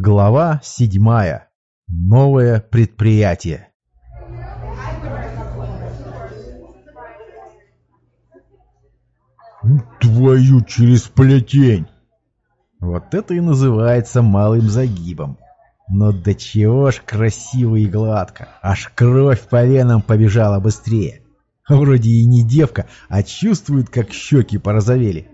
Глава седьмая. Новое предприятие. Твою через плетень! Вот это и называется малым загибом. Но до чего ж красиво и гладко. Аж кровь по венам побежала быстрее. Вроде и не девка, а чувствует, как щеки порозовели.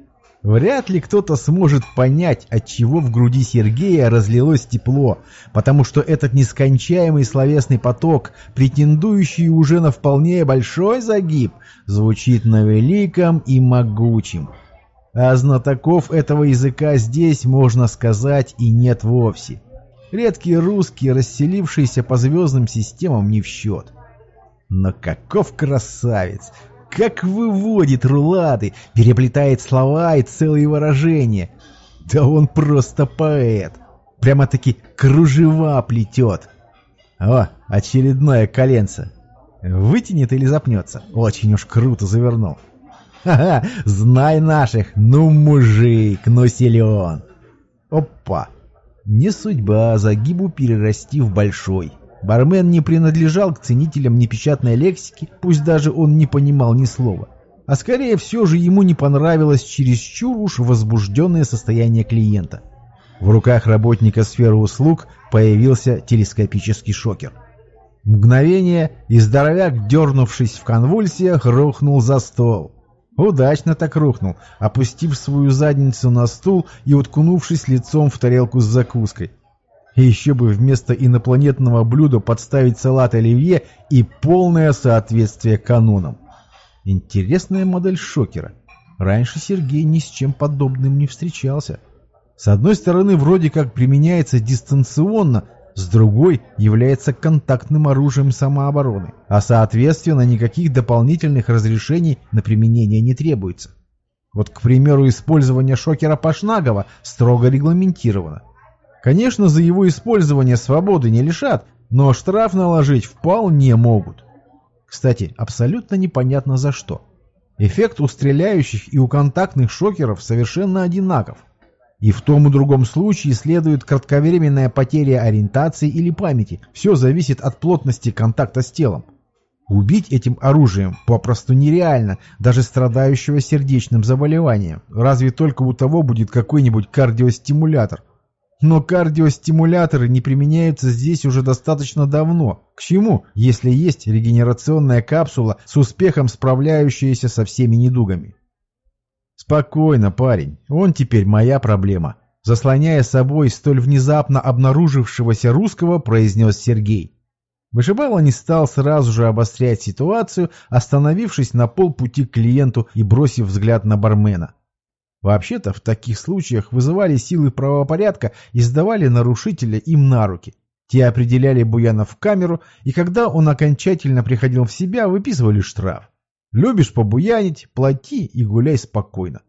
Вряд ли кто-то сможет понять, от чего в груди Сергея разлилось тепло, потому что этот нескончаемый словесный поток, претендующий уже на вполне большой загиб, звучит на великом и могучем. А знатоков этого языка здесь, можно сказать, и нет вовсе. Редкие русские, расселившиеся по звездным системам, не в счет. Но каков красавец! Как выводит рулады, переплетает слова и целые выражения. Да он просто поэт. Прямо-таки кружева плетет. О, очередное коленце. Вытянет или запнется? Очень уж круто завернул. Ха-ха, знай наших, ну мужик, ну силен. Опа, не судьба загибу перерасти в большой. Бармен не принадлежал к ценителям непечатной лексики, пусть даже он не понимал ни слова. А скорее все же ему не понравилось чересчур уж возбужденное состояние клиента. В руках работника сферы услуг появился телескопический шокер. Мгновение, и здоровяк, дернувшись в конвульсиях, рухнул за стол. Удачно так рухнул, опустив свою задницу на стул и уткнувшись лицом в тарелку с закуской. Еще бы вместо инопланетного блюда подставить салат оливье и полное соответствие канонам. Интересная модель шокера. Раньше Сергей ни с чем подобным не встречался. С одной стороны, вроде как применяется дистанционно, с другой является контактным оружием самообороны, а соответственно никаких дополнительных разрешений на применение не требуется. Вот, к примеру, использование шокера Пашнагова строго регламентировано. Конечно, за его использование свободы не лишат, но штраф наложить вполне могут. Кстати, абсолютно непонятно за что. Эффект у стреляющих и у контактных шокеров совершенно одинаков. И в том и другом случае следует кратковременная потеря ориентации или памяти. Все зависит от плотности контакта с телом. Убить этим оружием попросту нереально, даже страдающего сердечным заболеванием. Разве только у того будет какой-нибудь кардиостимулятор – но кардиостимуляторы не применяются здесь уже достаточно давно. К чему, если есть регенерационная капсула с успехом справляющаяся со всеми недугами? Спокойно, парень, он теперь моя проблема. Заслоняя собой столь внезапно обнаружившегося русского, произнес Сергей. Вышибало не стал сразу же обострять ситуацию, остановившись на полпути к клиенту и бросив взгляд на бармена. Вообще-то в таких случаях вызывали силы правопорядка и сдавали нарушителя им на руки. Те определяли Буяна в камеру, и когда он окончательно приходил в себя, выписывали штраф. Любишь побуянить, плати и гуляй спокойно.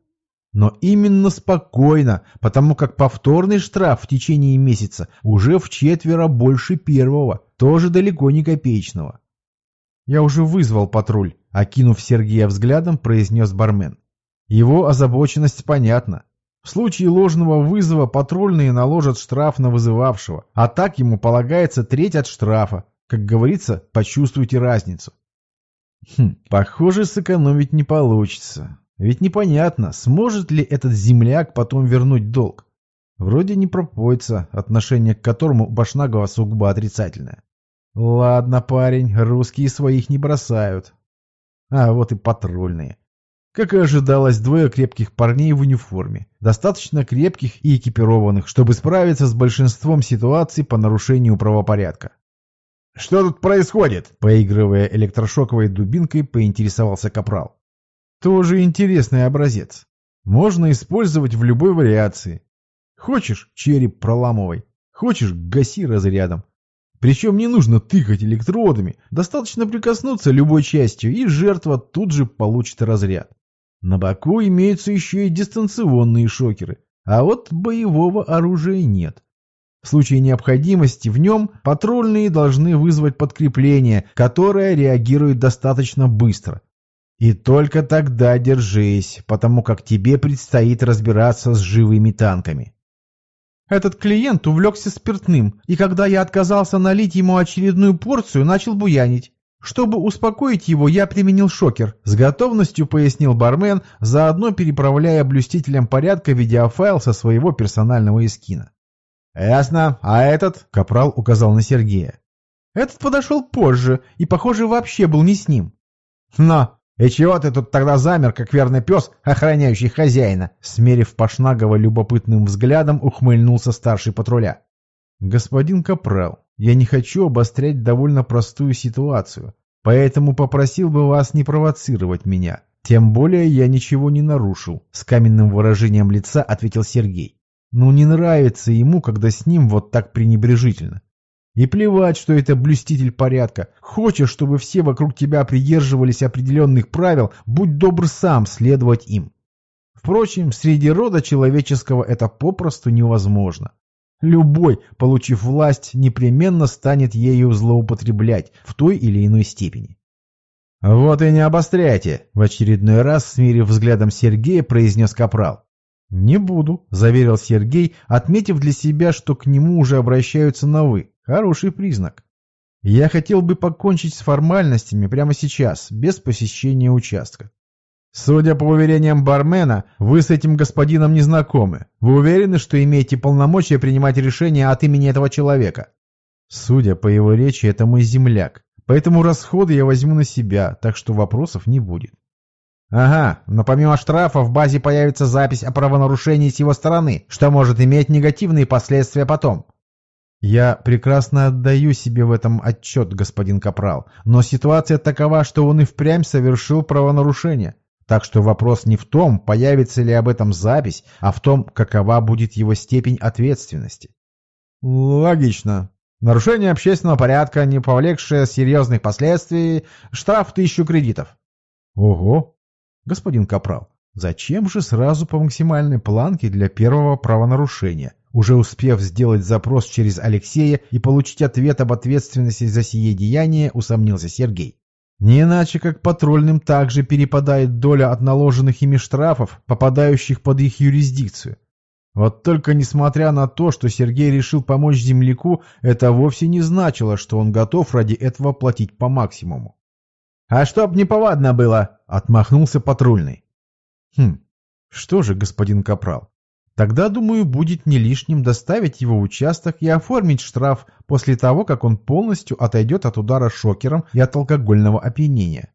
Но именно спокойно, потому как повторный штраф в течение месяца уже в четверо больше первого, тоже далеко не копеечного. «Я уже вызвал патруль», — окинув Сергея взглядом, произнес бармен. Его озабоченность понятна. В случае ложного вызова патрульные наложат штраф на вызывавшего, а так ему полагается треть от штрафа. Как говорится, почувствуйте разницу. Хм, похоже, сэкономить не получится. Ведь непонятно, сможет ли этот земляк потом вернуть долг. Вроде не пропоится, отношение к которому у Башнагова сугубо отрицательное. Ладно, парень, русские своих не бросают. А вот и патрульные. Как и ожидалось, двое крепких парней в униформе, достаточно крепких и экипированных, чтобы справиться с большинством ситуаций по нарушению правопорядка. «Что тут происходит?» – поигрывая электрошоковой дубинкой, поинтересовался Капрал. «Тоже интересный образец. Можно использовать в любой вариации. Хочешь – череп проламывай, хочешь – гаси разрядом. Причем не нужно тыкать электродами, достаточно прикоснуться любой частью, и жертва тут же получит разряд. На боку имеются еще и дистанционные шокеры, а вот боевого оружия нет. В случае необходимости в нем патрульные должны вызвать подкрепление, которое реагирует достаточно быстро. И только тогда держись, потому как тебе предстоит разбираться с живыми танками. Этот клиент увлекся спиртным, и когда я отказался налить ему очередную порцию, начал буянить. Чтобы успокоить его, я применил шокер. С готовностью пояснил бармен, заодно переправляя блюстителям порядка видеофайл со своего персонального эскина. «Ясно. А этот?» — Капрал указал на Сергея. «Этот подошел позже и, похоже, вообще был не с ним». «Но! И чего ты тут тогда замер, как верный пес, охраняющий хозяина?» Смерив Пашнагова любопытным взглядом, ухмыльнулся старший патруля. «Господин Капрал, я не хочу обострять довольно простую ситуацию, поэтому попросил бы вас не провоцировать меня. Тем более я ничего не нарушил», — с каменным выражением лица ответил Сергей. «Ну не нравится ему, когда с ним вот так пренебрежительно. И плевать, что это блюститель порядка. Хочешь, чтобы все вокруг тебя придерживались определенных правил, будь добр сам следовать им. Впрочем, среди рода человеческого это попросту невозможно. Любой, получив власть, непременно станет ею злоупотреблять в той или иной степени. «Вот и не обостряйте!» — в очередной раз, смирив взглядом Сергея, произнес Капрал. «Не буду», — заверил Сергей, отметив для себя, что к нему уже обращаются на «вы». Хороший признак. Я хотел бы покончить с формальностями прямо сейчас, без посещения участка. Судя по уверениям бармена, вы с этим господином не знакомы. Вы уверены, что имеете полномочия принимать решения от имени этого человека? Судя по его речи, это мой земляк. Поэтому расходы я возьму на себя, так что вопросов не будет. Ага, но помимо штрафа в базе появится запись о правонарушении с его стороны, что может иметь негативные последствия потом. Я прекрасно отдаю себе в этом отчет, господин Капрал, но ситуация такова, что он и впрямь совершил правонарушение. Так что вопрос не в том, появится ли об этом запись, а в том, какова будет его степень ответственности. Логично. Нарушение общественного порядка, не повлекшее серьезных последствий, штраф тысячу кредитов. Ого! Господин Капрал, зачем же сразу по максимальной планке для первого правонарушения? Уже успев сделать запрос через Алексея и получить ответ об ответственности за сие деяние, усомнился Сергей. Не иначе, как патрульным также перепадает доля от наложенных ими штрафов, попадающих под их юрисдикцию. Вот только несмотря на то, что Сергей решил помочь земляку, это вовсе не значило, что он готов ради этого платить по максимуму. «А чтоб неповадно было!» — отмахнулся патрульный. «Хм, что же, господин Капрал, Тогда, думаю, будет не лишним доставить его участок и оформить штраф после того, как он полностью отойдет от удара шокером и от алкогольного опьянения.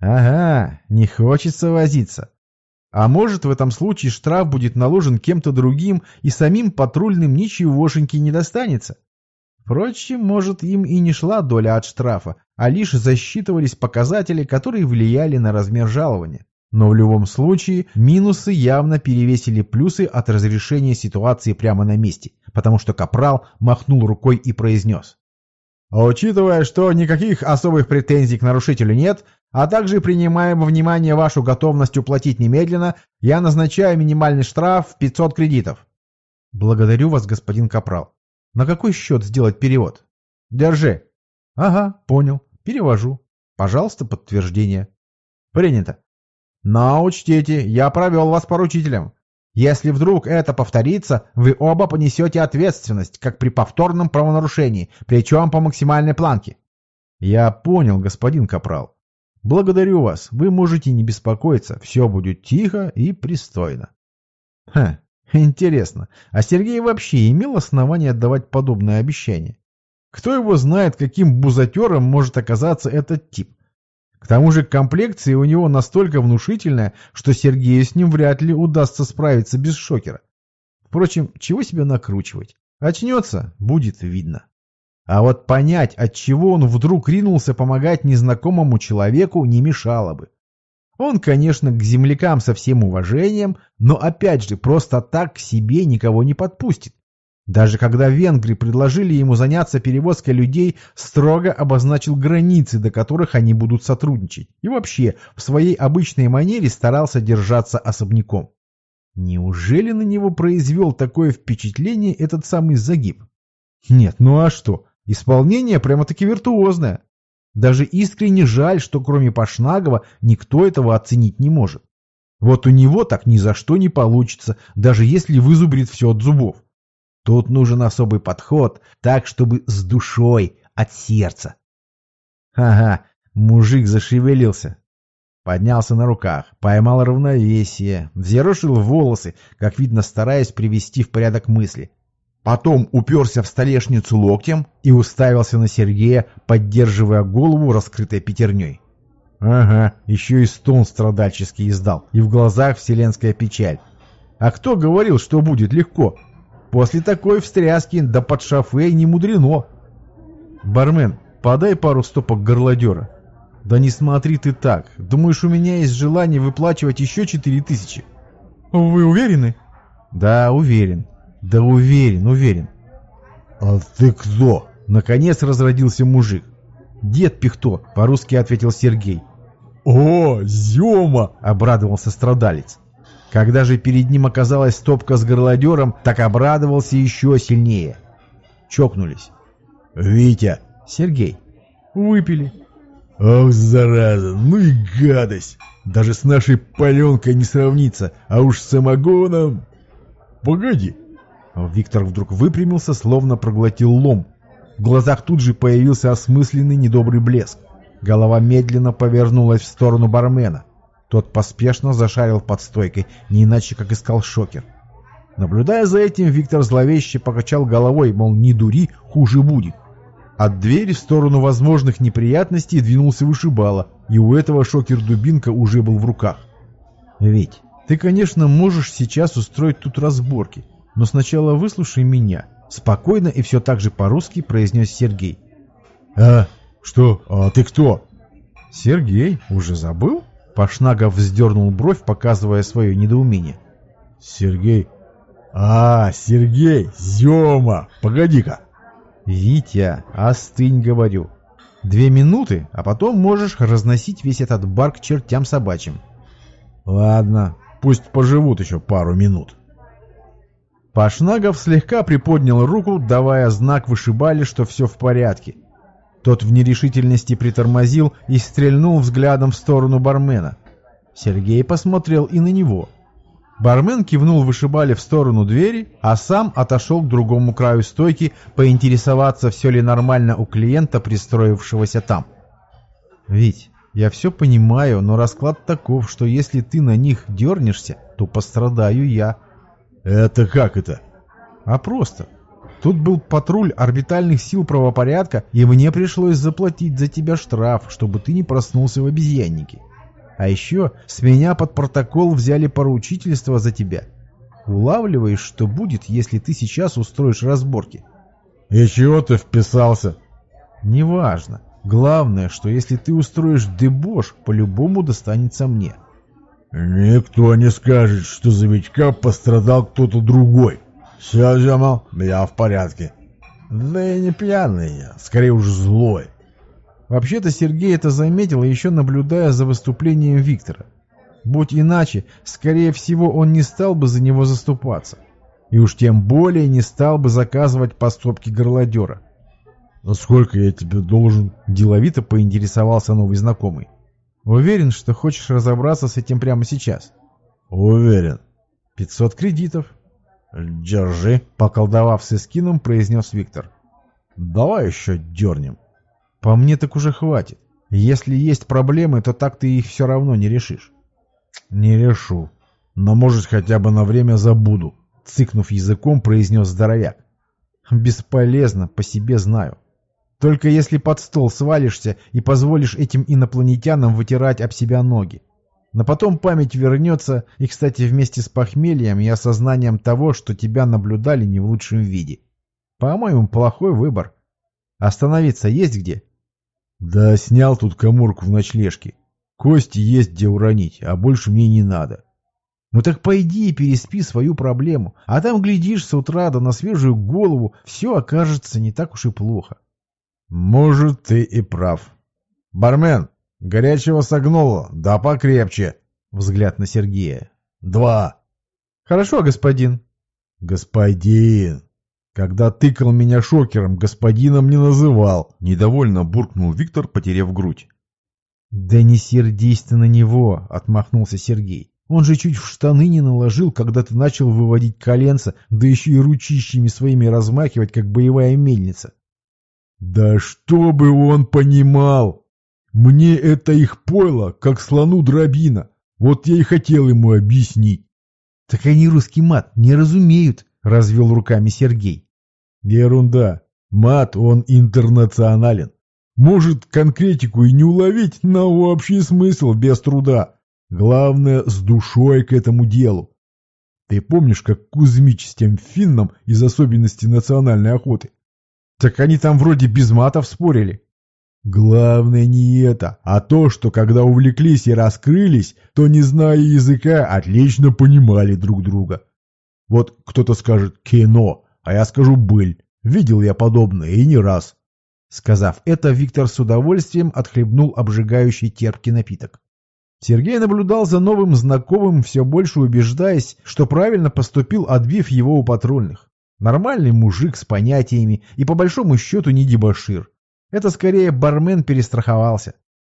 Ага, не хочется возиться. А может, в этом случае штраф будет наложен кем-то другим, и самим патрульным ничегошеньки не достанется? Впрочем, может, им и не шла доля от штрафа, а лишь засчитывались показатели, которые влияли на размер жалования. Но в любом случае минусы явно перевесили плюсы от разрешения ситуации прямо на месте, потому что Капрал махнул рукой и произнес. Учитывая, что никаких особых претензий к нарушителю нет, а также принимая во внимание вашу готовность уплатить немедленно, я назначаю минимальный штраф в 500 кредитов. Благодарю вас, господин Капрал. На какой счет сделать перевод? Держи. Ага, понял. Перевожу. Пожалуйста, подтверждение. Принято. Но учтите, я провел вас поручителем. Если вдруг это повторится, вы оба понесете ответственность, как при повторном правонарушении, причем по максимальной планке. Я понял, господин Капрал. Благодарю вас, вы можете не беспокоиться, все будет тихо и пристойно. Хм, интересно, а Сергей вообще имел основание отдавать подобное обещание? Кто его знает, каким бузатером может оказаться этот тип? К тому же комплекция у него настолько внушительная, что Сергею с ним вряд ли удастся справиться без шокера. Впрочем, чего себя накручивать? Очнется, будет видно. А вот понять, от чего он вдруг ринулся помогать незнакомому человеку, не мешало бы. Он, конечно, к землякам со всем уважением, но опять же, просто так к себе никого не подпустит. Даже когда венгры предложили ему заняться перевозкой людей, строго обозначил границы, до которых они будут сотрудничать. И вообще, в своей обычной манере старался держаться особняком. Неужели на него произвел такое впечатление этот самый загиб? Нет, ну а что? Исполнение прямо-таки виртуозное. Даже искренне жаль, что кроме Пашнагова никто этого оценить не может. Вот у него так ни за что не получится, даже если вызубрит все от зубов. Тут нужен особый подход, так, чтобы с душой, от сердца. Ага, мужик зашевелился. Поднялся на руках, поймал равновесие, взъерошил волосы, как видно, стараясь привести в порядок мысли. Потом уперся в столешницу локтем и уставился на Сергея, поддерживая голову раскрытой пятерней. Ага, еще и стон страдальческий издал, и в глазах вселенская печаль. А кто говорил, что будет легко? После такой встряски да под шофе не мудрено. Бармен, подай пару стопок горлодера. Да не смотри ты так. Думаешь, у меня есть желание выплачивать еще четыре тысячи? Вы уверены? Да, уверен. Да уверен, уверен. А ты кто? Наконец разродился мужик. Дед Пихто, по-русски ответил Сергей. О, Зема! Обрадовался страдалец. Когда же перед ним оказалась стопка с горлодером, так обрадовался еще сильнее. Чокнулись. «Витя!» «Сергей!» «Выпили!» «Ох, зараза! Ну и гадость! Даже с нашей паленкой не сравнится, а уж с самогоном...» «Погоди!» Виктор вдруг выпрямился, словно проглотил лом. В глазах тут же появился осмысленный недобрый блеск. Голова медленно повернулась в сторону бармена. Тот поспешно зашарил под стойкой, не иначе как искал шокер. Наблюдая за этим, Виктор зловеще покачал головой, мол, не дури, хуже будет. От двери в сторону возможных неприятностей двинулся вышибала, и у этого шокер-дубинка уже был в руках. «Ведь, ты, конечно, можешь сейчас устроить тут разборки, но сначала выслушай меня», — спокойно и все так же по-русски произнес Сергей. «А, что? А ты кто?» «Сергей, уже забыл?» Пашнагов вздернул бровь, показывая свое недоумение. «Сергей? А, Сергей! Зема! Погоди-ка!» «Витя, остынь, говорю. Две минуты, а потом можешь разносить весь этот бар к чертям собачьим». «Ладно, пусть поживут еще пару минут». Пашнагов слегка приподнял руку, давая знак вышибали, что все в порядке. Тот в нерешительности притормозил и стрельнул взглядом в сторону бармена. Сергей посмотрел и на него. Бармен кивнул вышибали в сторону двери, а сам отошел к другому краю стойки поинтересоваться, все ли нормально у клиента, пристроившегося там. «Вить, я все понимаю, но расклад таков, что если ты на них дернешься, то пострадаю я». «Это как это?» «А просто. Тут был патруль орбитальных сил правопорядка, и мне пришлось заплатить за тебя штраф, чтобы ты не проснулся в обезьяннике. А еще с меня под протокол взяли поручительство за тебя. Улавливаешь, что будет, если ты сейчас устроишь разборки. И чего ты вписался? Неважно. Главное, что если ты устроишь дебош, по-любому достанется мне. Никто не скажет, что за Витька пострадал кто-то другой. «Все, Зема, я в порядке». «Да и не пьяный я, скорее уж злой». Вообще-то Сергей это заметил, еще наблюдая за выступлением Виктора. Будь иначе, скорее всего, он не стал бы за него заступаться. И уж тем более не стал бы заказывать поступки горлодера. «А сколько я тебе должен?» – деловито поинтересовался новый знакомый. «Уверен, что хочешь разобраться с этим прямо сейчас?» «Уверен». «Пятьсот кредитов». «Держи», — поколдовав с эскином, произнес Виктор. «Давай еще дернем». «По мне так уже хватит. Если есть проблемы, то так ты их все равно не решишь». «Не решу. Но, может, хотя бы на время забуду», — цыкнув языком, произнес здоровяк. «Бесполезно, по себе знаю. Только если под стол свалишься и позволишь этим инопланетянам вытирать об себя ноги. Но потом память вернется, и, кстати, вместе с похмельем и осознанием того, что тебя наблюдали не в лучшем виде. По-моему, плохой выбор. Остановиться есть где? Да снял тут коморку в ночлежке. Кости есть где уронить, а больше мне не надо. Ну так пойди и переспи свою проблему, а там, глядишь, с утра да на свежую голову все окажется не так уж и плохо. Может, ты и прав. Бармен, «Горячего согнуло, да покрепче!» Взгляд на Сергея. «Два!» «Хорошо, господин!» «Господин!» «Когда тыкал меня шокером, господином не называл!» Недовольно буркнул Виктор, потеряв грудь. «Да не сердись ты на него!» — отмахнулся Сергей. Он же чуть в штаны не наложил, когда ты начал выводить коленца, да еще и ручищами своими размахивать, как боевая мельница. Да что бы он понимал! Мне это их пойло, как слону дробина. Вот я и хотел ему объяснить. Так они русский мат не разумеют, развел руками Сергей. Ерунда. Мат, он интернационален. Может конкретику и не уловить, но общий смысл без труда. Главное, с душой к этому делу. Ты помнишь, как Кузьмич с тем финном из особенностей национальной охоты? Так они там вроде без матов спорили. Главное не это, а то, что когда увлеклись и раскрылись, то, не зная языка, отлично понимали друг друга. Вот кто-то скажет «кино», а я скажу «быль». Видел я подобное и не раз. Сказав это, Виктор с удовольствием отхлебнул обжигающий терпкий напиток. Сергей наблюдал за новым знакомым, все больше убеждаясь, что правильно поступил, отбив его у патрульных. Нормальный мужик с понятиями и по большому счету не дебошир. Это скорее бармен перестраховался.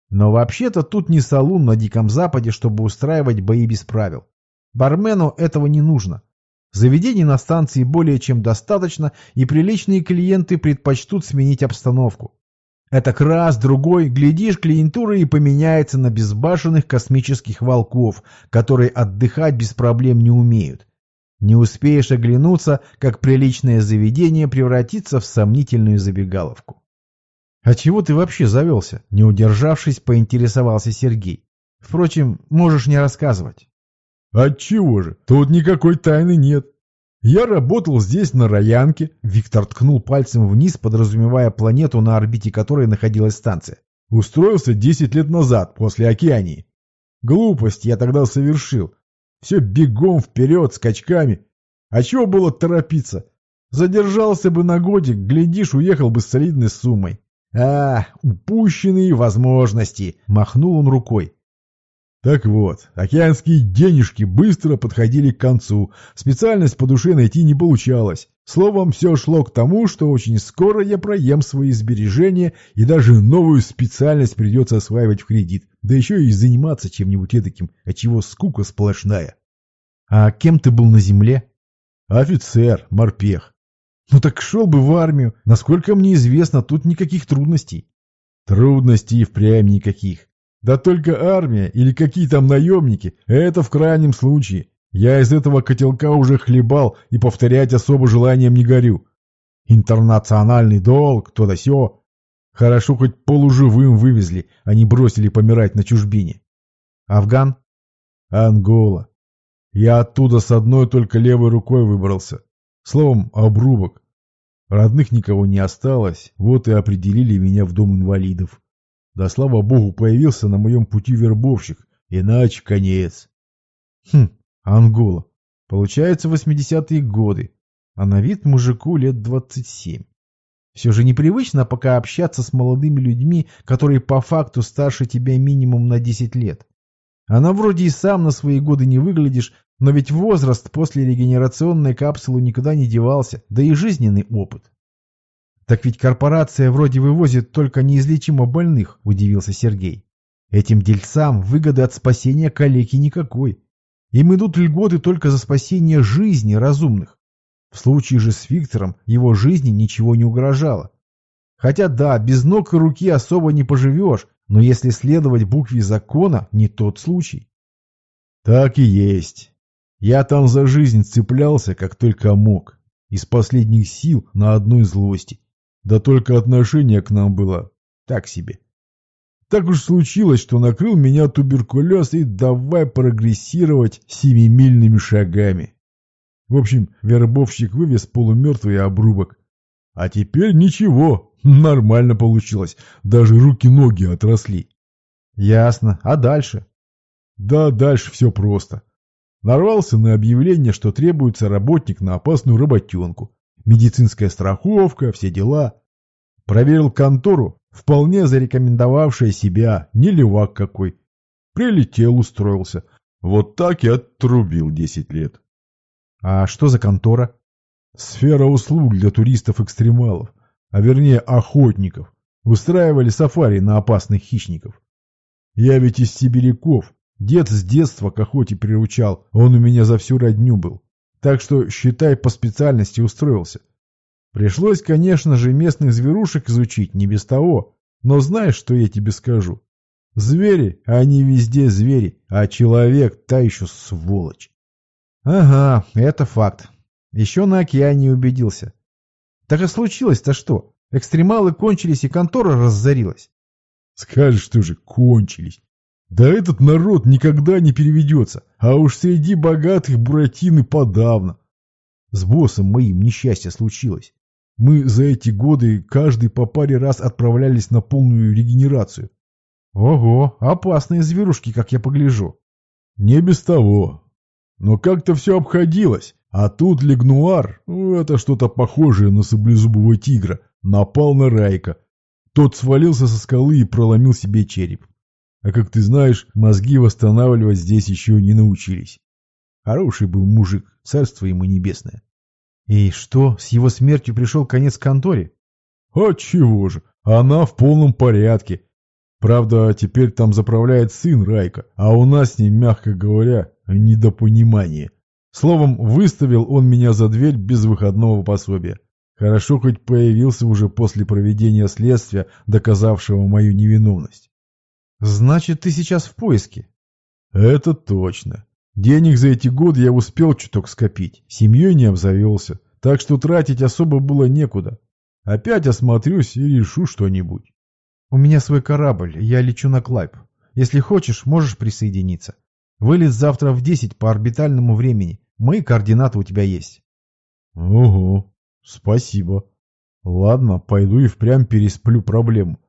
Но вообще-то тут не салун на Диком Западе, чтобы устраивать бои без правил. Бармену этого не нужно. Заведений на станции более чем достаточно, и приличные клиенты предпочтут сменить обстановку. Это раз, другой, глядишь, клиентура и поменяется на безбашенных космических волков, которые отдыхать без проблем не умеют. Не успеешь оглянуться, как приличное заведение превратится в сомнительную забегаловку. «А чего ты вообще завелся?» Не удержавшись, поинтересовался Сергей. «Впрочем, можешь не рассказывать». Отчего же? Тут никакой тайны нет. Я работал здесь на Роянке. Виктор ткнул пальцем вниз, подразумевая планету, на орбите которой находилась станция. Устроился 10 лет назад, после Океании. Глупость я тогда совершил. Все бегом вперед, скачками. А чего было торопиться? Задержался бы на годик, глядишь, уехал бы с солидной суммой. А, упущенные возможности, махнул он рукой. Так вот, океанские денежки быстро подходили к концу, специальность по душе найти не получалось. Словом, все шло к тому, что очень скоро я проем свои сбережения и даже новую специальность придется осваивать в кредит, да еще и заниматься чем-нибудь таким, от чего скука сплошная. А кем ты был на земле? Офицер, морпех. Ну так шел бы в армию, насколько мне известно, тут никаких трудностей. Трудностей впрямь никаких. Да только армия или какие там наемники – это в крайнем случае. Я из этого котелка уже хлебал и повторять особо желанием не горю. Интернациональный долг, то да сё. Хорошо хоть полуживым вывезли, а не бросили помирать на чужбине. Афган? Ангола. Я оттуда с одной только левой рукой выбрался. Словом, обрубок. Родных никого не осталось, вот и определили меня в дом инвалидов. Да слава богу, появился на моем пути вербовщик, иначе конец. Хм, Ангола. Получается, 80-е годы, а на вид мужику лет 27. Все же непривычно пока общаться с молодыми людьми, которые по факту старше тебя минимум на 10 лет. Она вроде и сам на свои годы не выглядишь, но ведь возраст после регенерационной капсулы никуда не девался, да и жизненный опыт. «Так ведь корпорация вроде вывозит только неизлечимо больных», – удивился Сергей. «Этим дельцам выгоды от спасения калеки никакой. Им идут льготы только за спасение жизни разумных. В случае же с Виктором его жизни ничего не угрожало. Хотя да, без ног и руки особо не поживешь, но если следовать букве закона, не тот случай». «Так и есть. Я там за жизнь цеплялся, как только мог, из последних сил на одной злости. Да только отношение к нам было так себе. Так уж случилось, что накрыл меня туберкулез и давай прогрессировать семимильными шагами. В общем, вербовщик вывез полумертвый обрубок. А теперь ничего, нормально получилось, даже руки-ноги отросли. Ясно, а дальше? Да, дальше все просто. Нарвался на объявление, что требуется работник на опасную работенку. Медицинская страховка, все дела. Проверил контору, вполне зарекомендовавшая себя, не левак какой. Прилетел, устроился. Вот так и отрубил 10 лет. А что за контора? Сфера услуг для туристов-экстремалов, а вернее охотников. Устраивали сафари на опасных хищников. Я ведь из сибиряков, Дед с детства к охоте приручал, он у меня за всю родню был. Так что, считай, по специальности устроился. Пришлось, конечно же, местных зверушек изучить, не без того. Но знаешь, что я тебе скажу? Звери, они везде звери, а человек та еще сволочь. Ага, это факт. Еще на океане убедился. Так и случилось-то что? Экстремалы кончились и контора разорилась. Скажешь, что же, кончились. Да этот народ никогда не переведется, а уж среди богатых буратины подавно. С боссом моим несчастье случилось. Мы за эти годы каждый по паре раз отправлялись на полную регенерацию. Ого, опасные зверушки, как я погляжу. Не без того. Но как-то все обходилось. А тут Легнуар, ну, это что-то похожее на саблезубого тигра, напал на Райка. Тот свалился со скалы и проломил себе череп. А как ты знаешь, мозги восстанавливать здесь еще не научились. Хороший был мужик, царство ему небесное. И что, с его смертью пришел конец конторе? А чего же, она в полном порядке. Правда, теперь там заправляет сын Райка, а у нас с ним, мягко говоря, недопонимание. Словом, выставил он меня за дверь без выходного пособия. Хорошо хоть появился уже после проведения следствия, доказавшего мою невиновность. Значит, ты сейчас в поиске? Это точно. Денег за эти годы я успел чуток скопить, семьей не обзавелся, так что тратить особо было некуда. Опять осмотрюсь и решу что-нибудь. У меня свой корабль, я лечу на Клайп. Если хочешь, можешь присоединиться. Вылет завтра в 10 по орбитальному времени. Мои координаты у тебя есть. Ого, спасибо. Ладно, пойду и впрямь пересплю проблему.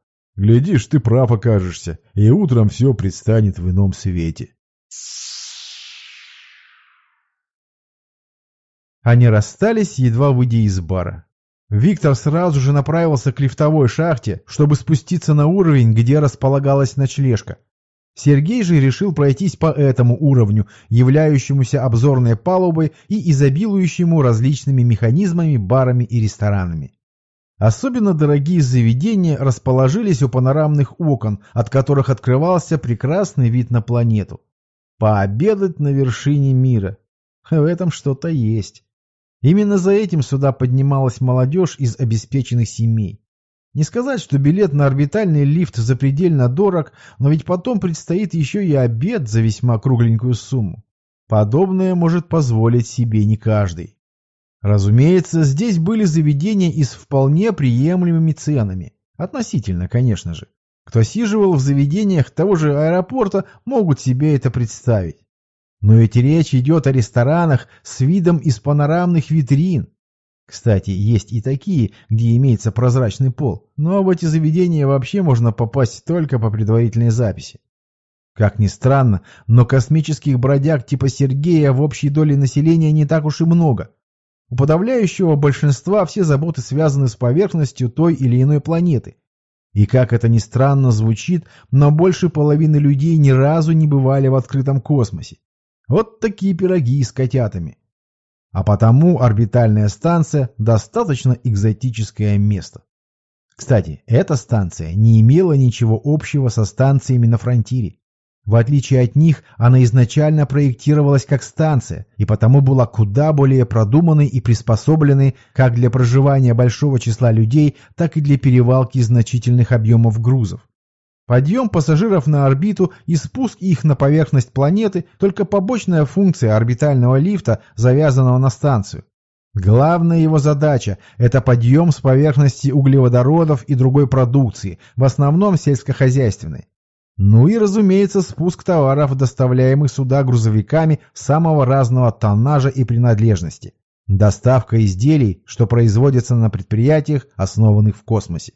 Глядишь, ты прав окажешься, и утром все предстанет в ином свете. Они расстались, едва выйдя из бара. Виктор сразу же направился к лифтовой шахте, чтобы спуститься на уровень, где располагалась ночлежка. Сергей же решил пройтись по этому уровню, являющемуся обзорной палубой и изобилующему различными механизмами, барами и ресторанами. Особенно дорогие заведения расположились у панорамных окон, от которых открывался прекрасный вид на планету. Пообедать на вершине мира. В этом что-то есть. Именно за этим сюда поднималась молодежь из обеспеченных семей. Не сказать, что билет на орбитальный лифт запредельно дорог, но ведь потом предстоит еще и обед за весьма кругленькую сумму. Подобное может позволить себе не каждый. Разумеется, здесь были заведения и с вполне приемлемыми ценами. Относительно, конечно же. Кто сиживал в заведениях того же аэропорта, могут себе это представить. Но ведь речь идет о ресторанах с видом из панорамных витрин. Кстати, есть и такие, где имеется прозрачный пол, но в эти заведения вообще можно попасть только по предварительной записи. Как ни странно, но космических бродяг типа Сергея в общей доле населения не так уж и много. У подавляющего большинства все заботы связаны с поверхностью той или иной планеты. И как это ни странно звучит, но больше половины людей ни разу не бывали в открытом космосе. Вот такие пироги с котятами. А потому орбитальная станция – достаточно экзотическое место. Кстати, эта станция не имела ничего общего со станциями на фронтире. В отличие от них, она изначально проектировалась как станция, и потому была куда более продуманной и приспособленной как для проживания большого числа людей, так и для перевалки значительных объемов грузов. Подъем пассажиров на орбиту и спуск их на поверхность планеты – только побочная функция орбитального лифта, завязанного на станцию. Главная его задача – это подъем с поверхности углеводородов и другой продукции, в основном сельскохозяйственной. Ну и, разумеется, спуск товаров, доставляемых сюда грузовиками самого разного тоннажа и принадлежности. Доставка изделий, что производится на предприятиях, основанных в космосе.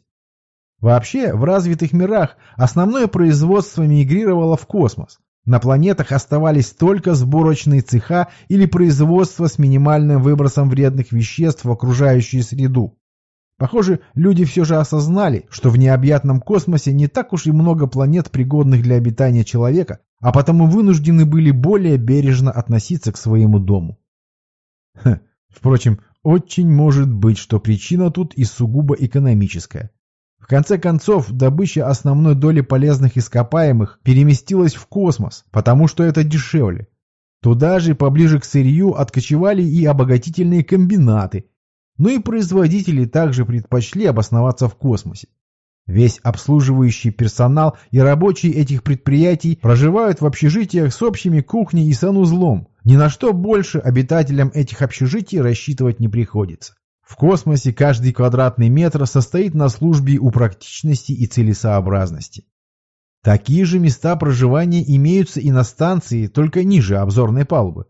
Вообще, в развитых мирах основное производство мигрировало в космос. На планетах оставались только сборочные цеха или производство с минимальным выбросом вредных веществ в окружающую среду. Похоже, люди все же осознали, что в необъятном космосе не так уж и много планет, пригодных для обитания человека, а потому вынуждены были более бережно относиться к своему дому. Ха, впрочем, очень может быть, что причина тут и сугубо экономическая. В конце концов, добыча основной доли полезных ископаемых переместилась в космос, потому что это дешевле. Туда же, поближе к сырью, откочевали и обогатительные комбинаты. Но и производители также предпочли обосноваться в космосе. Весь обслуживающий персонал и рабочие этих предприятий проживают в общежитиях с общими кухней и санузлом. Ни на что больше обитателям этих общежитий рассчитывать не приходится. В космосе каждый квадратный метр состоит на службе у практичности и целесообразности. Такие же места проживания имеются и на станции, только ниже обзорной палубы.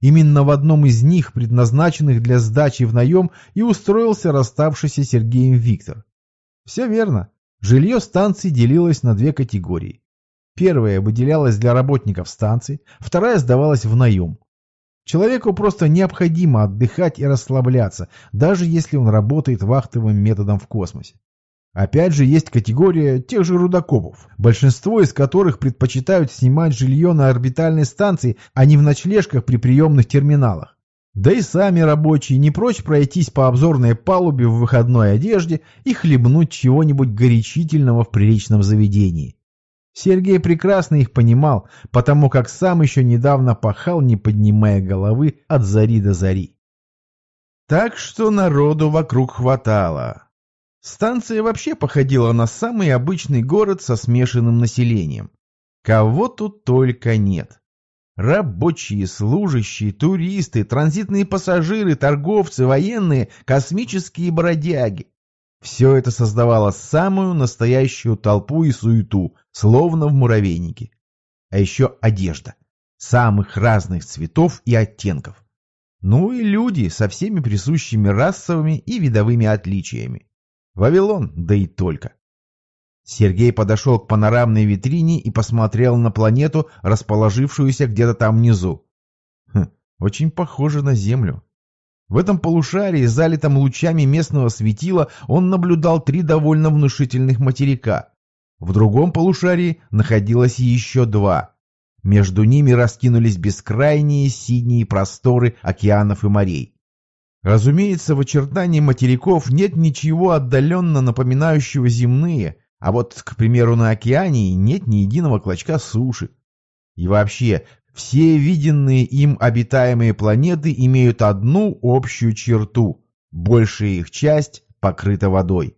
Именно в одном из них, предназначенных для сдачи в наем, и устроился расставшийся Сергеем Виктор. Все верно. Жилье станции делилось на две категории. Первая выделялась для работников станции, вторая сдавалась в наем. Человеку просто необходимо отдыхать и расслабляться, даже если он работает вахтовым методом в космосе. Опять же, есть категория тех же рудокопов, большинство из которых предпочитают снимать жилье на орбитальной станции, а не в ночлежках при приемных терминалах. Да и сами рабочие не прочь пройтись по обзорной палубе в выходной одежде и хлебнуть чего-нибудь горячительного в приличном заведении. Сергей прекрасно их понимал, потому как сам еще недавно пахал, не поднимая головы от зари до зари. Так что народу вокруг хватало. Станция вообще походила на самый обычный город со смешанным населением. Кого тут только нет. Рабочие, служащие, туристы, транзитные пассажиры, торговцы, военные, космические бродяги. Все это создавало самую настоящую толпу и суету, словно в муравейнике. А еще одежда. Самых разных цветов и оттенков. Ну и люди со всеми присущими расовыми и видовыми отличиями. Вавилон, да и только. Сергей подошел к панорамной витрине и посмотрел на планету, расположившуюся где-то там внизу. Хм, очень похоже на Землю. В этом полушарии, залитом лучами местного светила, он наблюдал три довольно внушительных материка. В другом полушарии находилось еще два. Между ними раскинулись бескрайние синие просторы океанов и морей. Разумеется, в очертании материков нет ничего отдаленно напоминающего земные, а вот, к примеру, на океане нет ни единого клочка суши. И вообще, все виденные им обитаемые планеты имеют одну общую черту. Большая их часть покрыта водой.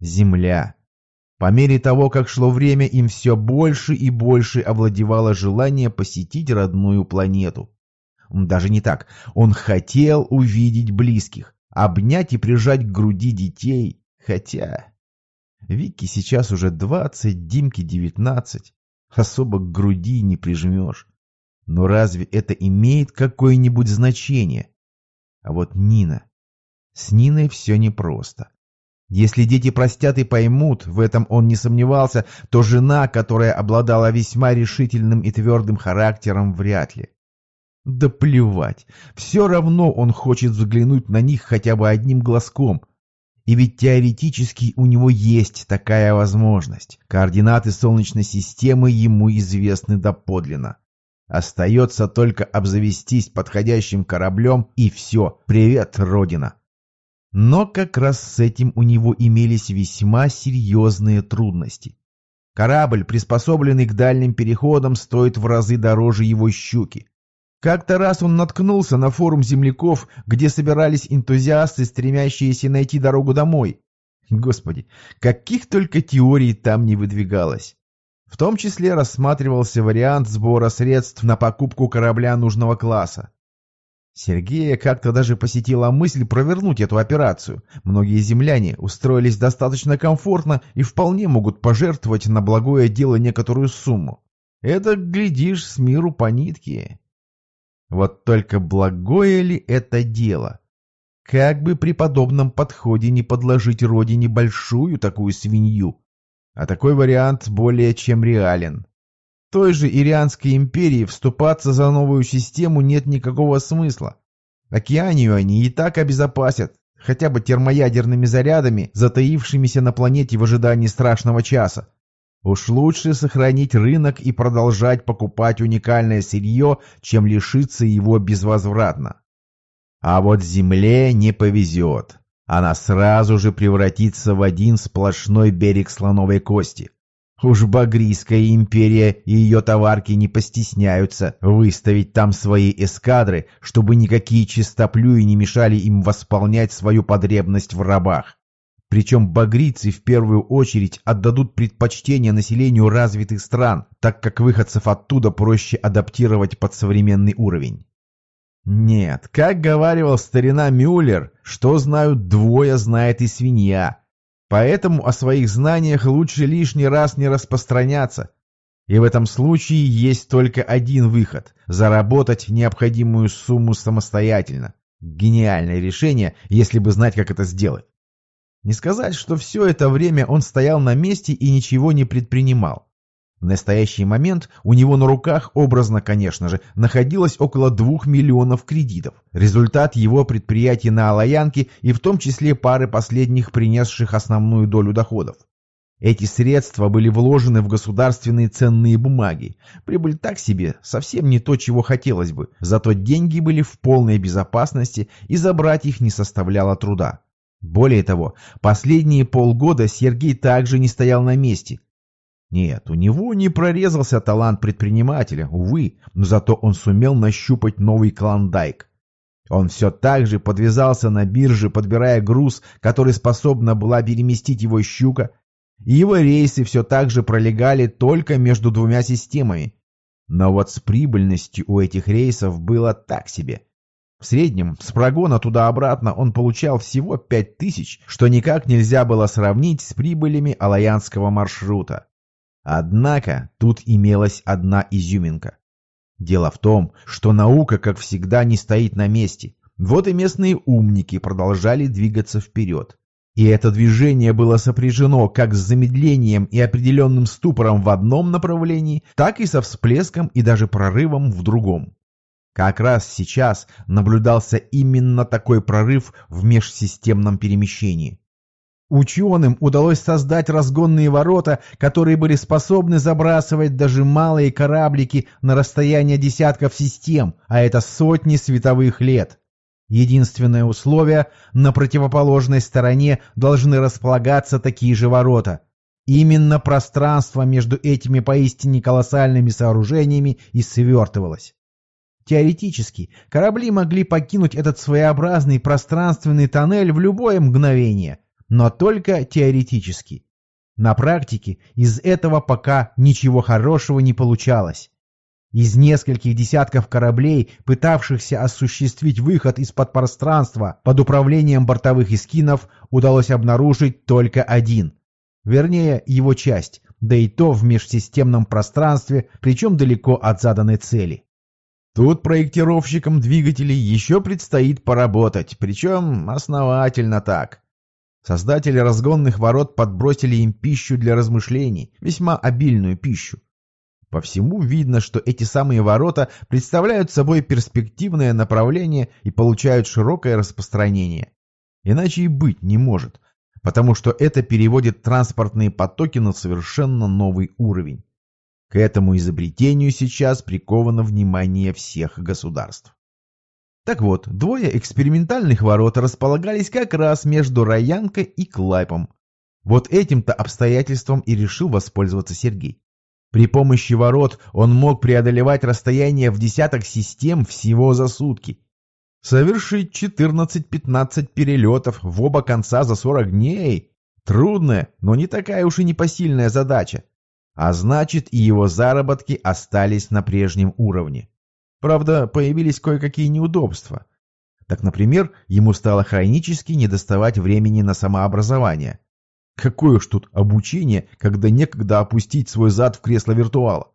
Земля. По мере того, как шло время, им все больше и больше овладевало желание посетить родную планету. Даже не так. Он хотел увидеть близких, обнять и прижать к груди детей. Хотя... Вики сейчас уже двадцать, Димке девятнадцать особо к груди не прижмешь. Но разве это имеет какое-нибудь значение? А вот Нина. С Ниной все непросто. Если дети простят и поймут, в этом он не сомневался, то жена, которая обладала весьма решительным и твердым характером, вряд ли. Да плевать, все равно он хочет взглянуть на них хотя бы одним глазком – и ведь теоретически у него есть такая возможность. Координаты Солнечной системы ему известны доподлинно. Остается только обзавестись подходящим кораблем и все. Привет, Родина! Но как раз с этим у него имелись весьма серьезные трудности. Корабль, приспособленный к дальним переходам, стоит в разы дороже его щуки. Как-то раз он наткнулся на форум земляков, где собирались энтузиасты, стремящиеся найти дорогу домой. Господи, каких только теорий там не выдвигалось. В том числе рассматривался вариант сбора средств на покупку корабля нужного класса. Сергея как-то даже посетила мысль провернуть эту операцию. Многие земляне устроились достаточно комфортно и вполне могут пожертвовать на благое дело некоторую сумму. Это, глядишь, с миру по нитке. Вот только благое ли это дело? Как бы при подобном подходе не подложить родине большую такую свинью? А такой вариант более чем реален. Той же Ирианской империи вступаться за новую систему нет никакого смысла. Океанию они и так обезопасят, хотя бы термоядерными зарядами, затаившимися на планете в ожидании страшного часа. Уж лучше сохранить рынок и продолжать покупать уникальное сырье, чем лишиться его безвозвратно. А вот земле не повезет. она сразу же превратится в один сплошной берег слоновой кости. Уж Багрийская империя и ее товарки не постесняются выставить там свои эскадры, чтобы никакие чистоплюи не мешали им восполнять свою потребность в рабах. Причем багрийцы в первую очередь отдадут предпочтение населению развитых стран, так как выходцев оттуда проще адаптировать под современный уровень. Нет, как говаривал старина Мюллер, что знают двое, знает и свинья. Поэтому о своих знаниях лучше лишний раз не распространяться. И в этом случае есть только один выход – заработать необходимую сумму самостоятельно. Гениальное решение, если бы знать, как это сделать. Не сказать, что все это время он стоял на месте и ничего не предпринимал. В настоящий момент у него на руках, образно, конечно же, находилось около двух миллионов кредитов. Результат его предприятий на Алаянке и в том числе пары последних принесших основную долю доходов. Эти средства были вложены в государственные ценные бумаги. Прибыль так себе, совсем не то, чего хотелось бы. Зато деньги были в полной безопасности, и забрать их не составляло труда. Более того, последние полгода Сергей также не стоял на месте. Нет, у него не прорезался талант предпринимателя, увы, но зато он сумел нащупать новый клондайк. Он все так же подвязался на бирже, подбирая груз, который способна была переместить его щука, и его рейсы все так же пролегали только между двумя системами. Но вот с прибыльностью у этих рейсов было так себе. В среднем, с прогона туда-обратно он получал всего 5000, что никак нельзя было сравнить с прибылями алаянского маршрута. Однако тут имелась одна изюминка. Дело в том, что наука, как всегда, не стоит на месте. Вот и местные умники продолжали двигаться вперед. И это движение было сопряжено как с замедлением и определенным ступором в одном направлении, так и со всплеском и даже прорывом в другом. Как раз сейчас наблюдался именно такой прорыв в межсистемном перемещении. Ученым удалось создать разгонные ворота, которые были способны забрасывать даже малые кораблики на расстояние десятков систем, а это сотни световых лет. Единственное условие – на противоположной стороне должны располагаться такие же ворота. Именно пространство между этими поистине колоссальными сооружениями и свертывалось. Теоретически, корабли могли покинуть этот своеобразный пространственный тоннель в любое мгновение, но только теоретически. На практике из этого пока ничего хорошего не получалось. Из нескольких десятков кораблей, пытавшихся осуществить выход из-под пространства под управлением бортовых эскинов, удалось обнаружить только один. Вернее, его часть, да и то в межсистемном пространстве, причем далеко от заданной цели. Тут проектировщикам двигателей еще предстоит поработать, причем основательно так. Создатели разгонных ворот подбросили им пищу для размышлений, весьма обильную пищу. По всему видно, что эти самые ворота представляют собой перспективное направление и получают широкое распространение. Иначе и быть не может, потому что это переводит транспортные потоки на совершенно новый уровень. К этому изобретению сейчас приковано внимание всех государств. Так вот, двое экспериментальных ворот располагались как раз между Раянкой и Клайпом. Вот этим-то обстоятельством и решил воспользоваться Сергей. При помощи ворот он мог преодолевать расстояние в десяток систем всего за сутки. Совершить 14-15 перелетов в оба конца за 40 дней – трудная, но не такая уж и непосильная задача. А значит, и его заработки остались на прежнем уровне. Правда, появились кое-какие неудобства. Так, например, ему стало хронически недоставать времени на самообразование. Какое уж тут обучение, когда некогда опустить свой зад в кресло виртуала.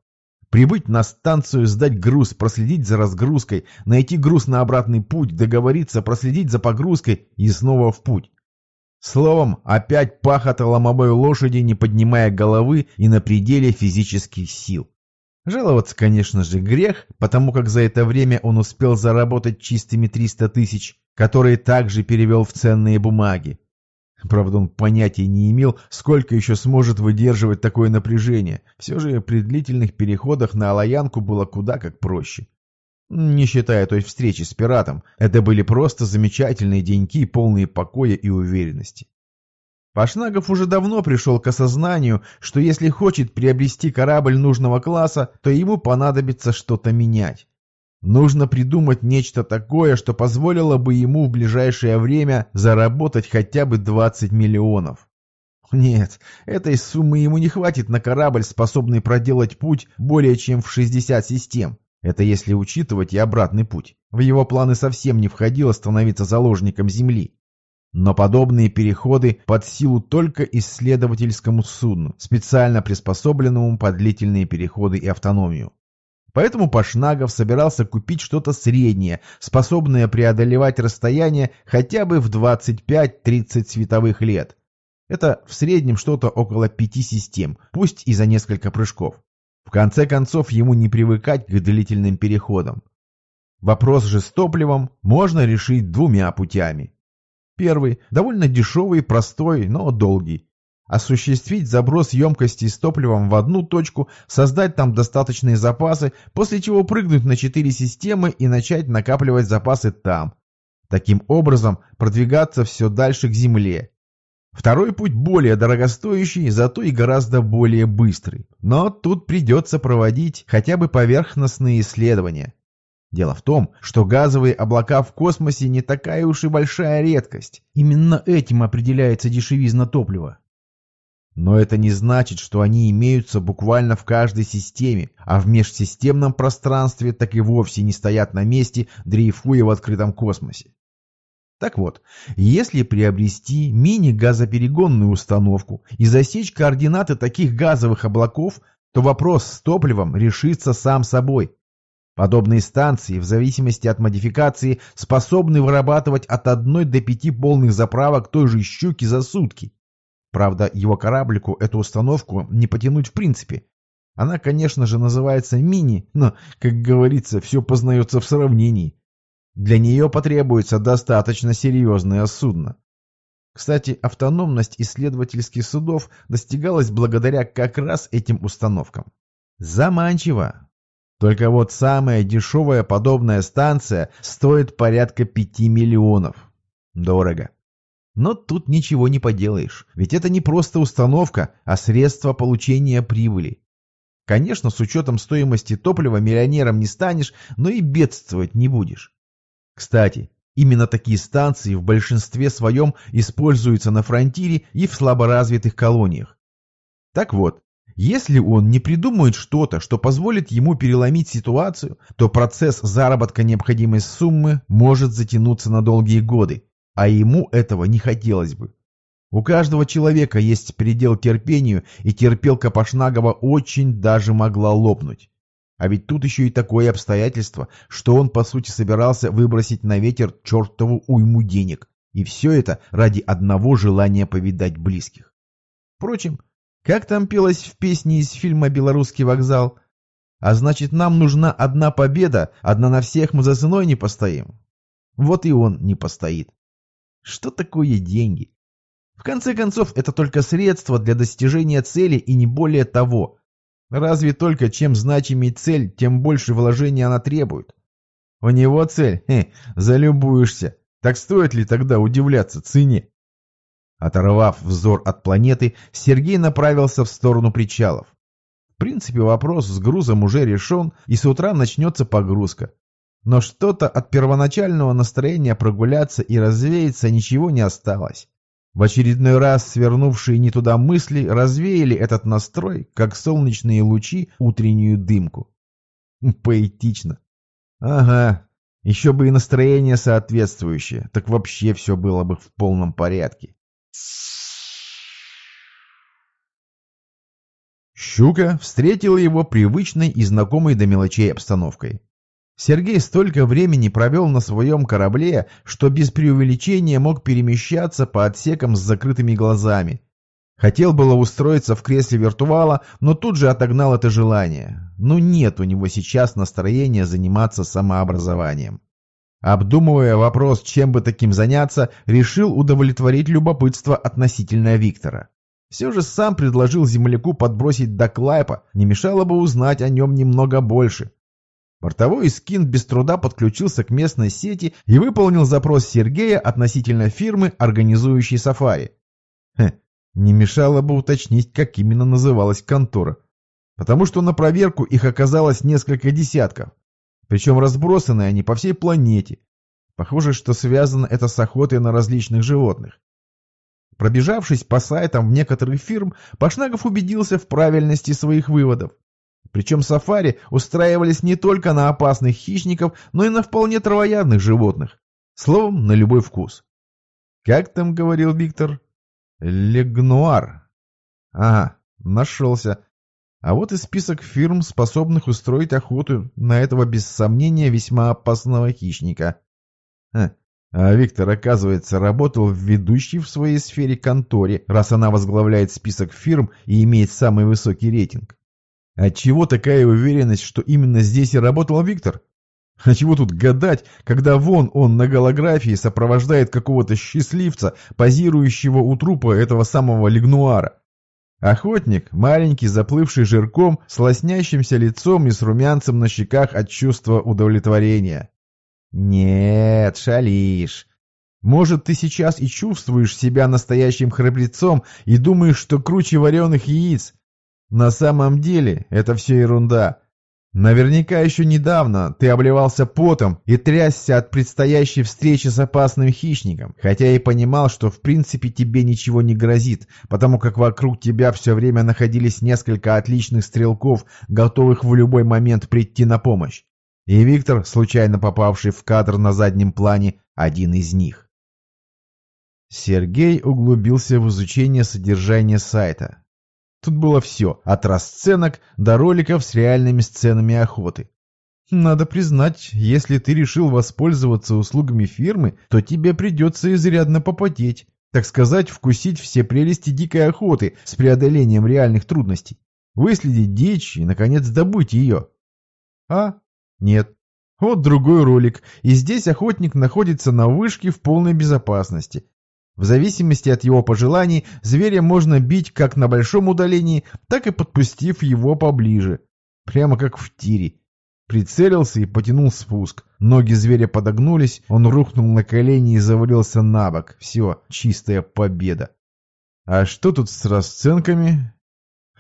Прибыть на станцию, сдать груз, проследить за разгрузкой, найти груз на обратный путь, договориться, проследить за погрузкой и снова в путь. Словом, опять пахота ломовой лошади, не поднимая головы и на пределе физических сил. Жаловаться, конечно же, грех, потому как за это время он успел заработать чистыми 300 тысяч, которые также перевел в ценные бумаги. Правда, он понятия не имел, сколько еще сможет выдерживать такое напряжение. Все же при длительных переходах на Алаянку было куда как проще. Не считая той встречи с пиратом, это были просто замечательные деньки, полные покоя и уверенности. Пашнагов уже давно пришел к осознанию, что если хочет приобрести корабль нужного класса, то ему понадобится что-то менять. Нужно придумать нечто такое, что позволило бы ему в ближайшее время заработать хотя бы 20 миллионов. Нет, этой суммы ему не хватит на корабль, способный проделать путь более чем в 60 систем. Это если учитывать и обратный путь. В его планы совсем не входило становиться заложником Земли. Но подобные переходы под силу только исследовательскому судну, специально приспособленному под длительные переходы и автономию. Поэтому Пашнагов собирался купить что-то среднее, способное преодолевать расстояние хотя бы в 25-30 световых лет. Это в среднем что-то около пяти систем, пусть и за несколько прыжков. В конце концов, ему не привыкать к длительным переходам. Вопрос же с топливом можно решить двумя путями. Первый – довольно дешевый, простой, но долгий. Осуществить заброс емкости с топливом в одну точку, создать там достаточные запасы, после чего прыгнуть на четыре системы и начать накапливать запасы там. Таким образом, продвигаться все дальше к Земле. Второй путь более дорогостоящий, зато и гораздо более быстрый. Но тут придется проводить хотя бы поверхностные исследования. Дело в том, что газовые облака в космосе не такая уж и большая редкость. Именно этим определяется дешевизна топлива. Но это не значит, что они имеются буквально в каждой системе, а в межсистемном пространстве так и вовсе не стоят на месте, дрейфуя в открытом космосе. Так вот, если приобрести мини-газоперегонную установку и засечь координаты таких газовых облаков, то вопрос с топливом решится сам собой. Подобные станции, в зависимости от модификации, способны вырабатывать от одной до пяти полных заправок той же щуки за сутки. Правда, его кораблику эту установку не потянуть в принципе. Она, конечно же, называется мини, но, как говорится, все познается в сравнении. Для нее потребуется достаточно серьезное судно. Кстати, автономность исследовательских судов достигалась благодаря как раз этим установкам. Заманчиво. Только вот самая дешевая подобная станция стоит порядка 5 миллионов. Дорого. Но тут ничего не поделаешь, ведь это не просто установка, а средство получения прибыли. Конечно, с учетом стоимости топлива миллионером не станешь, но и бедствовать не будешь. Кстати, именно такие станции в большинстве своем используются на фронтире и в слаборазвитых колониях. Так вот, если он не придумает что-то, что позволит ему переломить ситуацию, то процесс заработка необходимой суммы может затянуться на долгие годы, а ему этого не хотелось бы. У каждого человека есть предел терпению, и терпелка Пашнагова очень даже могла лопнуть. А ведь тут еще и такое обстоятельство, что он, по сути, собирался выбросить на ветер чертову уйму денег. И все это ради одного желания повидать близких. Впрочем, как там пелось в песне из фильма «Белорусский вокзал»? А значит, нам нужна одна победа, одна на всех мы за ценой не постоим. Вот и он не постоит. Что такое деньги? В конце концов, это только средство для достижения цели и не более того. Разве только чем значимее цель, тем больше вложений она требует. У него цель, хе, залюбуешься. Так стоит ли тогда удивляться цене? Оторвав взор от планеты, Сергей направился в сторону причалов. В принципе, вопрос с грузом уже решен, и с утра начнется погрузка. Но что-то от первоначального настроения прогуляться и развеяться ничего не осталось. В очередной раз свернувшие не туда мысли развеяли этот настрой, как солнечные лучи утреннюю дымку. Поэтично. Ага, еще бы и настроение соответствующее, так вообще все было бы в полном порядке. Щука встретила его привычной и знакомой до мелочей обстановкой. Сергей столько времени провел на своем корабле, что без преувеличения мог перемещаться по отсекам с закрытыми глазами. Хотел было устроиться в кресле виртуала, но тут же отогнал это желание. Ну нет у него сейчас настроения заниматься самообразованием. Обдумывая вопрос, чем бы таким заняться, решил удовлетворить любопытство относительно Виктора. Все же сам предложил земляку подбросить до Клайпа, не мешало бы узнать о нем немного больше. Бортовой скин без труда подключился к местной сети и выполнил запрос Сергея относительно фирмы, организующей сафари. Хе, не мешало бы уточнить, как именно называлась контора. Потому что на проверку их оказалось несколько десятков. Причем разбросаны они по всей планете. Похоже, что связано это с охотой на различных животных. Пробежавшись по сайтам некоторых фирм, Пашнагов убедился в правильности своих выводов. Причем сафари устраивались не только на опасных хищников, но и на вполне травоядных животных. Словом, на любой вкус. Как там говорил Виктор? Легнуар. Ага, нашелся. А вот и список фирм, способных устроить охоту на этого, без сомнения, весьма опасного хищника. Ха. А Виктор, оказывается, работал в ведущей в своей сфере конторе, раз она возглавляет список фирм и имеет самый высокий рейтинг. Отчего такая уверенность, что именно здесь и работал Виктор? А чего тут гадать, когда вон он на голографии сопровождает какого-то счастливца, позирующего у трупа этого самого Легнуара? Охотник, маленький, заплывший жирком, с лоснящимся лицом и с румянцем на щеках от чувства удовлетворения. Нет, шалишь. Может, ты сейчас и чувствуешь себя настоящим храбрецом и думаешь, что круче вареных яиц. На самом деле, это все ерунда. Наверняка еще недавно ты обливался потом и трясся от предстоящей встречи с опасным хищником, хотя и понимал, что в принципе тебе ничего не грозит, потому как вокруг тебя все время находились несколько отличных стрелков, готовых в любой момент прийти на помощь. И Виктор, случайно попавший в кадр на заднем плане, один из них. Сергей углубился в изучение содержания сайта. Тут было все, от расценок до роликов с реальными сценами охоты. Надо признать, если ты решил воспользоваться услугами фирмы, то тебе придется изрядно попотеть, так сказать, вкусить все прелести дикой охоты с преодолением реальных трудностей, выследить дичь и, наконец, добыть ее. А? Нет. Вот другой ролик, и здесь охотник находится на вышке в полной безопасности, в зависимости от его пожеланий, зверя можно бить как на большом удалении, так и подпустив его поближе. Прямо как в тире. Прицелился и потянул спуск. Ноги зверя подогнулись, он рухнул на колени и завалился на бок. Все, чистая победа. А что тут с расценками?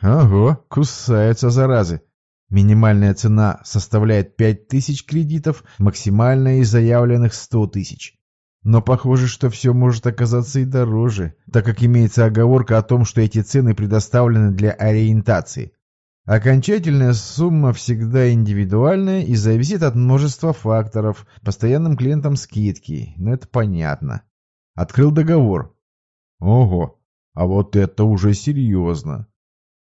Ого, кусаются заразы. Минимальная цена составляет 5000 кредитов, максимальная из заявленных 100 тысяч. Но похоже, что все может оказаться и дороже, так как имеется оговорка о том, что эти цены предоставлены для ориентации. Окончательная сумма всегда индивидуальная и зависит от множества факторов, постоянным клиентам скидки, но это понятно. Открыл договор. Ого, а вот это уже серьезно.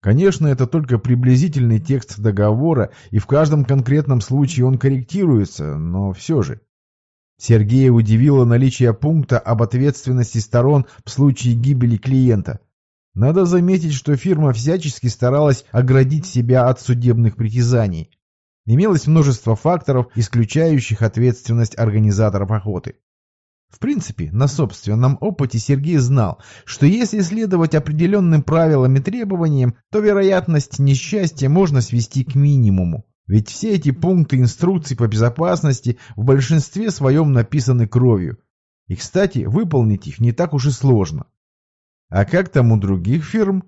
Конечно, это только приблизительный текст договора, и в каждом конкретном случае он корректируется, но все же. Сергея удивило наличие пункта об ответственности сторон в случае гибели клиента. Надо заметить, что фирма всячески старалась оградить себя от судебных притязаний. Имелось множество факторов, исключающих ответственность организаторов охоты. В принципе, на собственном опыте Сергей знал, что если следовать определенным правилам и требованиям, то вероятность несчастья можно свести к минимуму. Ведь все эти пункты инструкций по безопасности в большинстве своем написаны кровью. И, кстати, выполнить их не так уж и сложно. А как там у других фирм?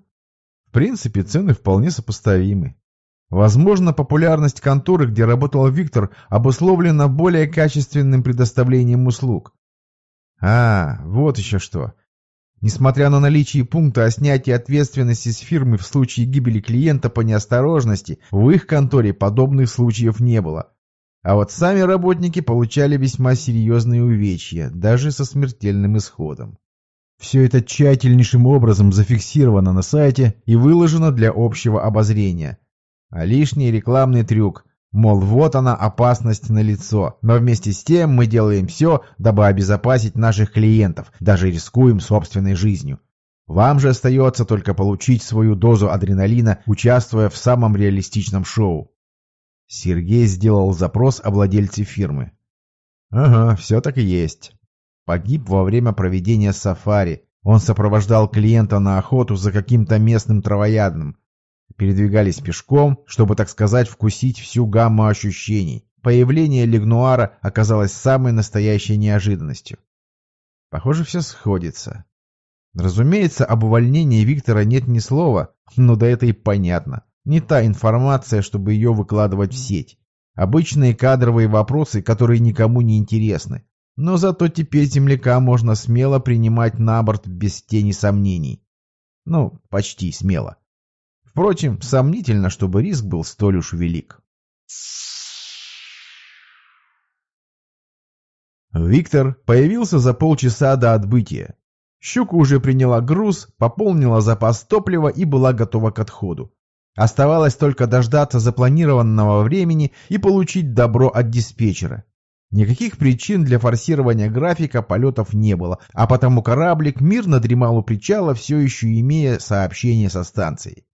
В принципе, цены вполне сопоставимы. Возможно, популярность конторы, где работал Виктор, обусловлена более качественным предоставлением услуг. А, вот еще что. Несмотря на наличие пункта о снятии ответственности с фирмы в случае гибели клиента по неосторожности, в их конторе подобных случаев не было. А вот сами работники получали весьма серьезные увечья, даже со смертельным исходом. Все это тщательнейшим образом зафиксировано на сайте и выложено для общего обозрения. А лишний рекламный трюк – Мол, вот она, опасность на лицо. Но вместе с тем мы делаем все, дабы обезопасить наших клиентов, даже рискуем собственной жизнью. Вам же остается только получить свою дозу адреналина, участвуя в самом реалистичном шоу. Сергей сделал запрос о владельце фирмы. Ага, все так и есть. Погиб во время проведения сафари. Он сопровождал клиента на охоту за каким-то местным травоядным. Передвигались пешком, чтобы, так сказать, вкусить всю гамму ощущений. появление Легнуара оказалось самой настоящей неожиданностью. Похоже, все сходится. Разумеется, об увольнении Виктора нет ни слова, но да это и понятно. Не та информация, чтобы ее выкладывать в сеть. Обычные кадровые вопросы, которые никому не интересны. Но зато теперь земляка можно смело принимать на борт без тени сомнений. Ну, почти смело. Впрочем, сомнительно, чтобы риск был столь уж велик. Виктор появился за полчаса до отбытия. Щука уже приняла груз, пополнила запас топлива и была готова к отходу. Оставалось только дождаться запланированного времени и получить добро от диспетчера. Никаких причин для форсирования графика полетов не было, а потому кораблик мирно дремал у причала, все еще имея сообщение со станцией.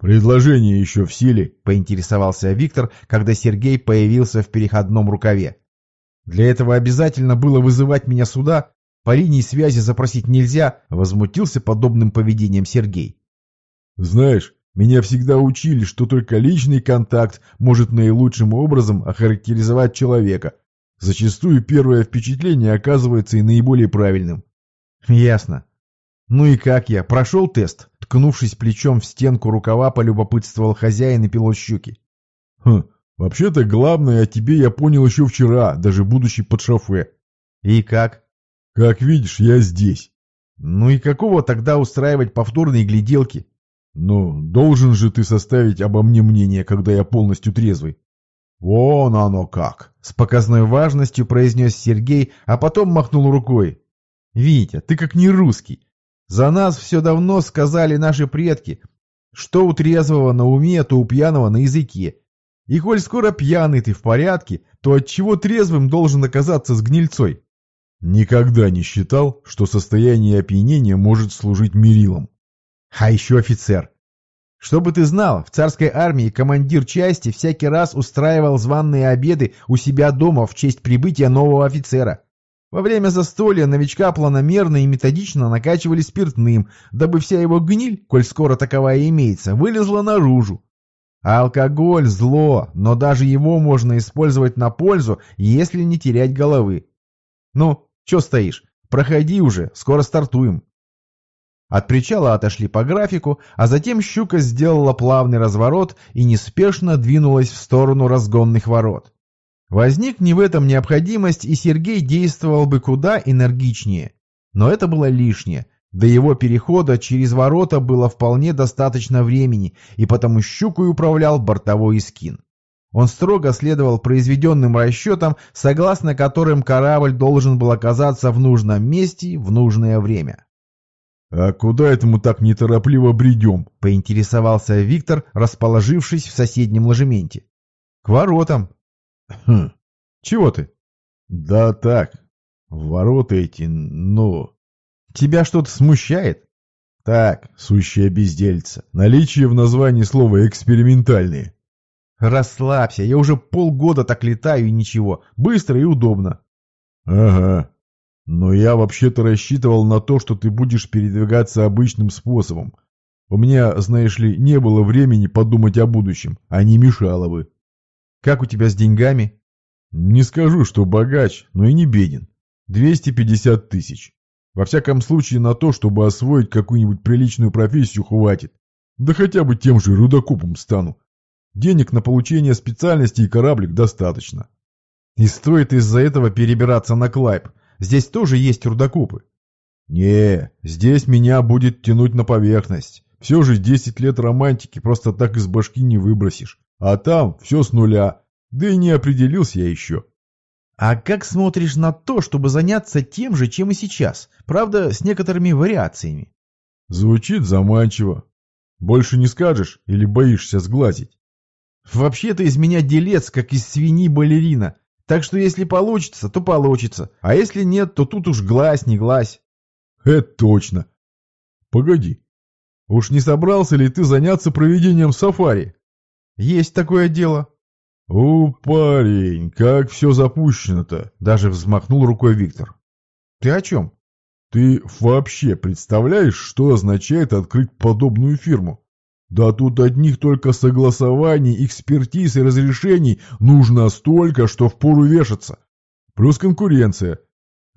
«Предложение еще в силе?» — поинтересовался Виктор, когда Сергей появился в переходном рукаве. «Для этого обязательно было вызывать меня сюда? По линии связи запросить нельзя?» — возмутился подобным поведением Сергей. «Знаешь, меня всегда учили, что только личный контакт может наилучшим образом охарактеризовать человека. Зачастую первое впечатление оказывается и наиболее правильным. Ясно. Ну и как я? Прошел тест? Ткнувшись плечом в стенку рукава, полюбопытствовал хозяин и пилот щуки. Хм, вообще-то главное о тебе я понял еще вчера, даже будучи под шофе. И как? Как видишь, я здесь. Ну и какого тогда устраивать повторные гляделки? Ну, должен же ты составить обо мне мнение, когда я полностью трезвый. Вон оно как! С показной важностью произнес Сергей, а потом махнул рукой. Витя, ты как не русский. За нас все давно сказали наши предки, что у трезвого на уме, то у пьяного на языке. И коль скоро пьяный ты в порядке, то от чего трезвым должен оказаться с гнильцой? Никогда не считал, что состояние опьянения может служить мерилом. А еще офицер. Чтобы ты знал, в царской армии командир части всякий раз устраивал званные обеды у себя дома в честь прибытия нового офицера. Во время застолья новичка планомерно и методично накачивали спиртным, дабы вся его гниль, коль скоро таковая имеется, вылезла наружу. А алкоголь – зло, но даже его можно использовать на пользу, если не терять головы. Ну, что стоишь? Проходи уже, скоро стартуем. От причала отошли по графику, а затем щука сделала плавный разворот и неспешно двинулась в сторону разгонных ворот. Возник не в этом необходимость, и Сергей действовал бы куда энергичнее. Но это было лишнее. До его перехода через ворота было вполне достаточно времени, и потому щукой управлял бортовой искин. Он строго следовал произведенным расчетам, согласно которым корабль должен был оказаться в нужном месте в нужное время. «А куда это мы так неторопливо бредем?» — поинтересовался Виктор, расположившись в соседнем ложементе. «К воротам». «Хм, чего ты?» «Да так, ворота эти, ну...» «Тебя что-то смущает?» «Так, сущая бездельца. Наличие в названии слова «экспериментальные». «Расслабься, я уже полгода так летаю и ничего. Быстро и удобно». «Ага, но я вообще-то рассчитывал на то, что ты будешь передвигаться обычным способом. У меня, знаешь ли, не было времени подумать о будущем, а не мешало бы. Как у тебя с деньгами? Не скажу, что богач, но и не беден. 250 тысяч. Во всяком случае, на то, чтобы освоить какую-нибудь приличную профессию, хватит. Да хотя бы тем же рудокопом стану. Денег на получение специальности и кораблик достаточно. И стоит из-за этого перебираться на Клайп. Здесь тоже есть рудокопы. Не, здесь меня будет тянуть на поверхность. Все же 10 лет романтики просто так из башки не выбросишь. А там все с нуля. Да и не определился я еще. А как смотришь на то, чтобы заняться тем же, чем и сейчас? Правда, с некоторыми вариациями. Звучит заманчиво. Больше не скажешь или боишься сглазить? Вообще-то из меня делец, как из свиньи балерина. Так что если получится, то получится. А если нет, то тут уж глазь не глазь. Это точно. Погоди. Уж не собрался ли ты заняться проведением сафари? Есть такое дело. О, парень, как все запущено-то. Даже взмахнул рукой Виктор. Ты о чем? Ты вообще представляешь, что означает открыть подобную фирму? Да тут одних только согласований, экспертиз и разрешений нужно столько, что впору вешаться. Плюс конкуренция.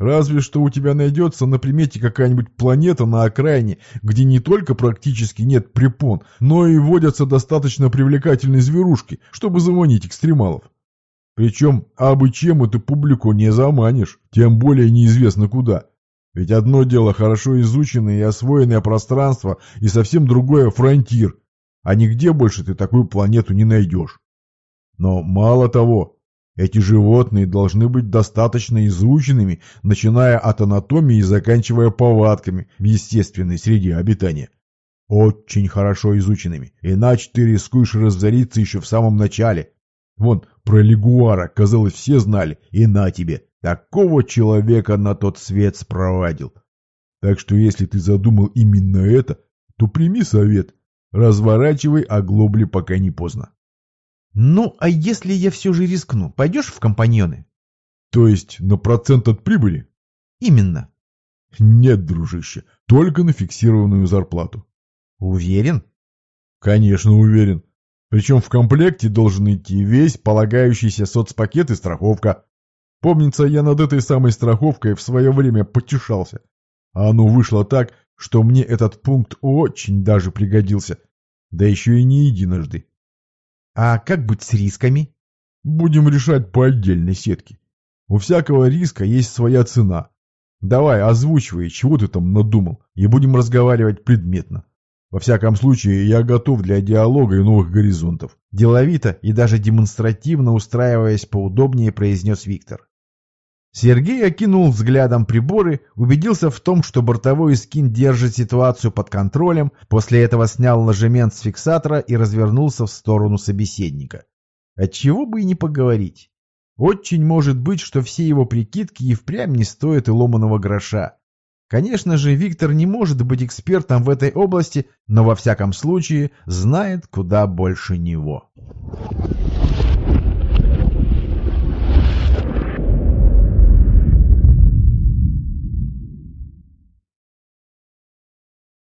Разве что у тебя найдется на примете какая-нибудь планета на окраине, где не только практически нет препон, но и водятся достаточно привлекательные зверушки, чтобы заманить экстремалов. Причем абы чем эту публику не заманишь, тем более неизвестно куда. Ведь одно дело хорошо изученное и освоенное пространство, и совсем другое фронтир, а нигде больше ты такую планету не найдешь. Но мало того, эти животные должны быть достаточно изученными, начиная от анатомии и заканчивая повадками в естественной среде обитания. Очень хорошо изученными, иначе ты рискуешь разориться еще в самом начале. Вон, про лягуара, казалось, все знали, и на тебе, такого человека на тот свет спровадил. Так что если ты задумал именно это, то прими совет, разворачивай оглобли, пока не поздно. Ну, а если я все же рискну, пойдешь в компаньоны? То есть на процент от прибыли? Именно. Нет, дружище, только на фиксированную зарплату. Уверен? Конечно, уверен. Причем в комплекте должен идти весь полагающийся соцпакет и страховка. Помнится, я над этой самой страховкой в свое время потешался. А оно вышло так, что мне этот пункт очень даже пригодился. Да еще и не единожды. А как быть с рисками? Будем решать по отдельной сетке. У всякого риска есть своя цена. Давай, озвучивай, чего ты там надумал, и будем разговаривать предметно. Во всяком случае, я готов для диалога и новых горизонтов. Деловито и даже демонстративно устраиваясь поудобнее, произнес Виктор. Сергей окинул взглядом приборы, убедился в том, что бортовой скин держит ситуацию под контролем, после этого снял ложемент с фиксатора и развернулся в сторону собеседника. Отчего бы и не поговорить. Очень может быть, что все его прикидки и впрямь не стоят и ломаного гроша. Конечно же, Виктор не может быть экспертом в этой области, но во всяком случае знает куда больше него.